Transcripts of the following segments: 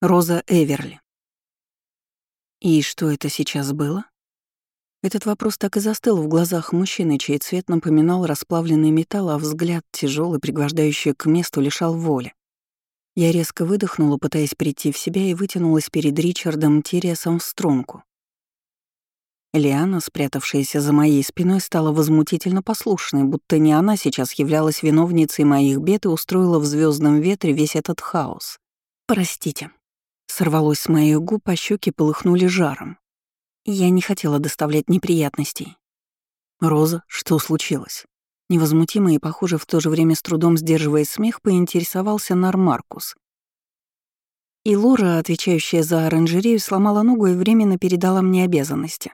Роза Эверли. И что это сейчас было? Этот вопрос так и застыл в глазах мужчины, чей цвет напоминал расплавленный металл, а взгляд, тяжелый, пригвождающий к месту, лишал воли. Я резко выдохнула, пытаясь прийти в себя, и вытянулась перед Ричардом Тириасом в струнку. Лиана, спрятавшаяся за моей спиной, стала возмутительно послушной, будто не она сейчас являлась виновницей моих бед и устроила в звездном ветре весь этот хаос. «Простите», Сорвалось с моих губ, а щеки полыхнули жаром. Я не хотела доставлять неприятностей. «Роза, что случилось?» Невозмутимо и, похоже, в то же время с трудом сдерживая смех, поинтересовался Нармаркус. И Лора, отвечающая за оранжерею, сломала ногу и временно передала мне обязанности.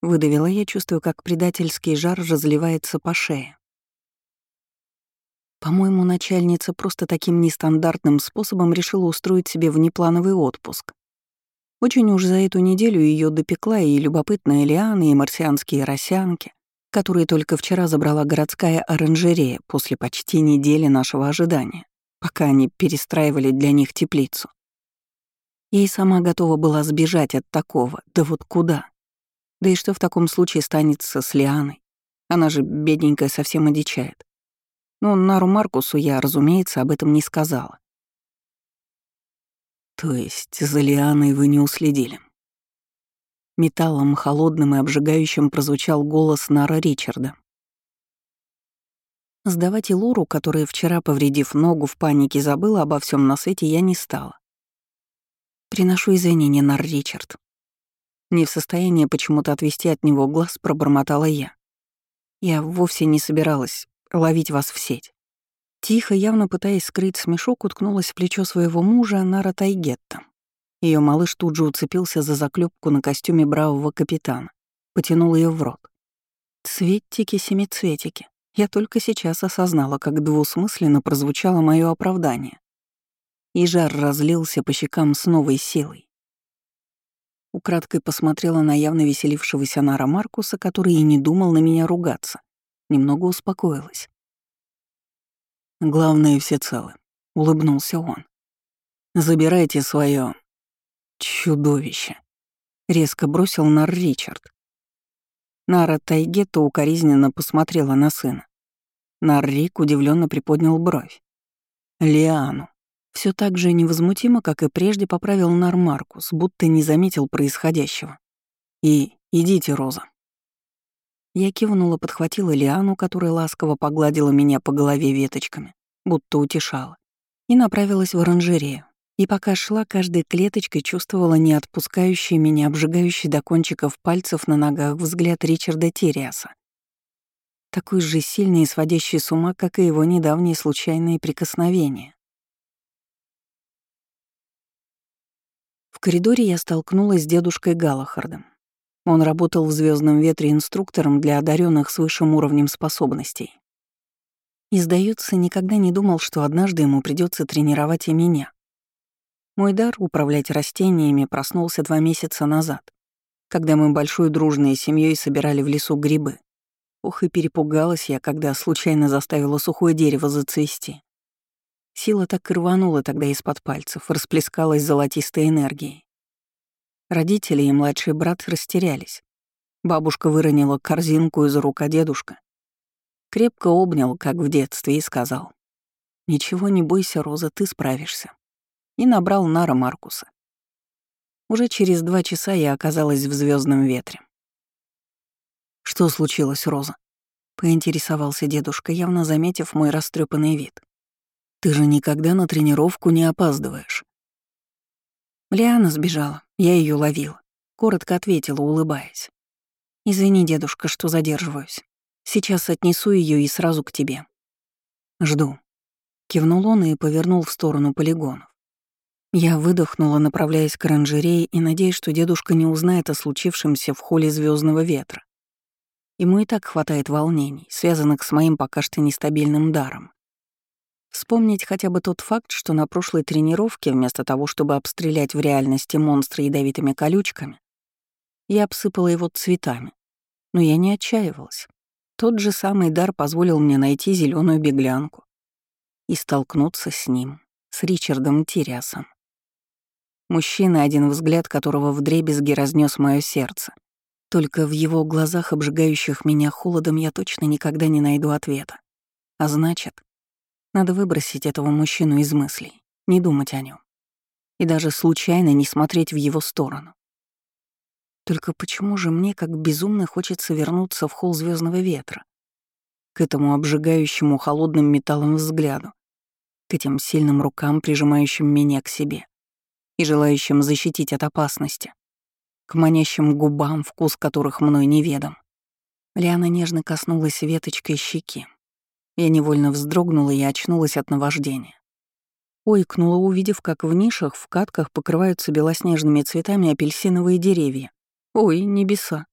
Выдавила я, чувствую, как предательский жар разливается по шее. По-моему, начальница просто таким нестандартным способом решила устроить себе внеплановый отпуск. Очень уж за эту неделю ее допекла и любопытная лиана, и марсианские росянки, которые только вчера забрала городская оранжерея после почти недели нашего ожидания, пока они перестраивали для них теплицу. Я и сама готова была сбежать от такого, да вот куда? Да и что в таком случае станется с Лианой? Она же, бедненькая, совсем одичает. Но Нару Маркусу я, разумеется, об этом не сказала. То есть за Лианой вы не уследили? Металлом холодным и обжигающим прозвучал голос Нара Ричарда. Сдавать и Лору, которая вчера, повредив ногу, в панике забыла обо всем на свете, я не стала. Приношу извинения, Нар Ричард. Не в состоянии почему-то отвести от него глаз, пробормотала я. Я вовсе не собиралась ловить вас в сеть. Тихо, явно пытаясь скрыть смешок, уткнулась в плечо своего мужа Нара Тайгетта. Ее малыш тут же уцепился за заклепку на костюме бравого капитана, потянул ее в рот. Цветики-семицветики. Я только сейчас осознала, как двусмысленно прозвучало мое оправдание. И жар разлился по щекам с новой силой. Украдкой посмотрела на явно веселившегося Нара Маркуса, который и не думал на меня ругаться немного успокоилась. «Главное, все целы», — улыбнулся он. «Забирайте свое чудовище», — резко бросил Нар Ричард. Нара Тайгетта укоризненно посмотрела на сына. Нар Рик удивленно приподнял бровь. Лиану. Все так же невозмутимо, как и прежде, поправил Нар Маркус, будто не заметил происходящего. «И идите, Роза». Я кивнула, подхватила Лиану, которая ласково погладила меня по голове веточками, будто утешала, и направилась в оранжерею. И пока шла, каждой клеточкой чувствовала не отпускающий меня, обжигающий до кончиков пальцев на ногах взгляд Ричарда Тириаса. Такой же сильный и сводящий с ума, как и его недавние случайные прикосновения. В коридоре я столкнулась с дедушкой Галахардом. Он работал в звездном ветре инструктором для одаренных с высшим уровнем способностей. И, сдается, никогда не думал, что однажды ему придется тренировать и меня. Мой дар управлять растениями проснулся два месяца назад, когда мы большой дружной семьей собирали в лесу грибы. Ох, и перепугалась я, когда случайно заставила сухое дерево зацвести. Сила так и рванула тогда из-под пальцев, расплескалась золотистой энергией. Родители и младший брат растерялись. Бабушка выронила корзинку из рук, а дедушка крепко обнял, как в детстве, и сказал, «Ничего не бойся, Роза, ты справишься». И набрал Нара Маркуса. Уже через два часа я оказалась в звездном ветре. «Что случилось, Роза?» — поинтересовался дедушка, явно заметив мой растрепанный вид. «Ты же никогда на тренировку не опаздываешь». Лиана сбежала, я ее ловила. Коротко ответила, улыбаясь. «Извини, дедушка, что задерживаюсь. Сейчас отнесу ее и сразу к тебе». «Жду». Кивнул он и повернул в сторону полигонов. Я выдохнула, направляясь к оранжерее и надеясь, что дедушка не узнает о случившемся в холле звездного ветра. Ему и так хватает волнений, связанных с моим пока что нестабильным даром. Вспомнить хотя бы тот факт, что на прошлой тренировке, вместо того, чтобы обстрелять в реальности монстра ядовитыми колючками, я обсыпала его цветами. Но я не отчаивалась. Тот же самый дар позволил мне найти зеленую беглянку и столкнуться с ним, с Ричардом Тириасом. Мужчина, один взгляд которого вдребезги разнес мое сердце. Только в его глазах, обжигающих меня холодом, я точно никогда не найду ответа. А значит, надо выбросить этого мужчину из мыслей, не думать о нем. И даже случайно не смотреть в его сторону. Только почему же мне как безумно хочется вернуться в холл звездного ветра? К этому обжигающему холодным металлом взгляду, к этим сильным рукам, прижимающим меня к себе и желающим защитить от опасности, к манящим губам, вкус которых мной неведом. Лиана нежно коснулась веточкой щеки. Я невольно вздрогнула и очнулась от наваждения. Ойкнула, увидев, как в нишах в катках покрываются белоснежными цветами апельсиновые деревья. Ой, небеса.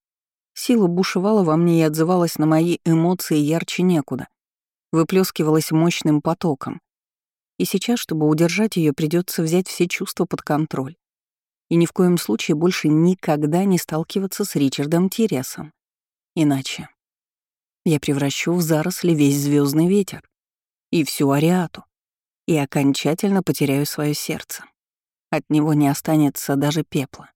Сила бушевала во мне и отзывалась на мои эмоции ярче некуда. Выплескивалась мощным потоком. И сейчас, чтобы удержать ее, придется взять все чувства под контроль и ни в коем случае больше никогда не сталкиваться с Ричардом Тиресом. Иначе я превращу в заросли весь звездный ветер и всю Ариату, и окончательно потеряю свое сердце. От него не останется даже пепла.